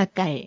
가까이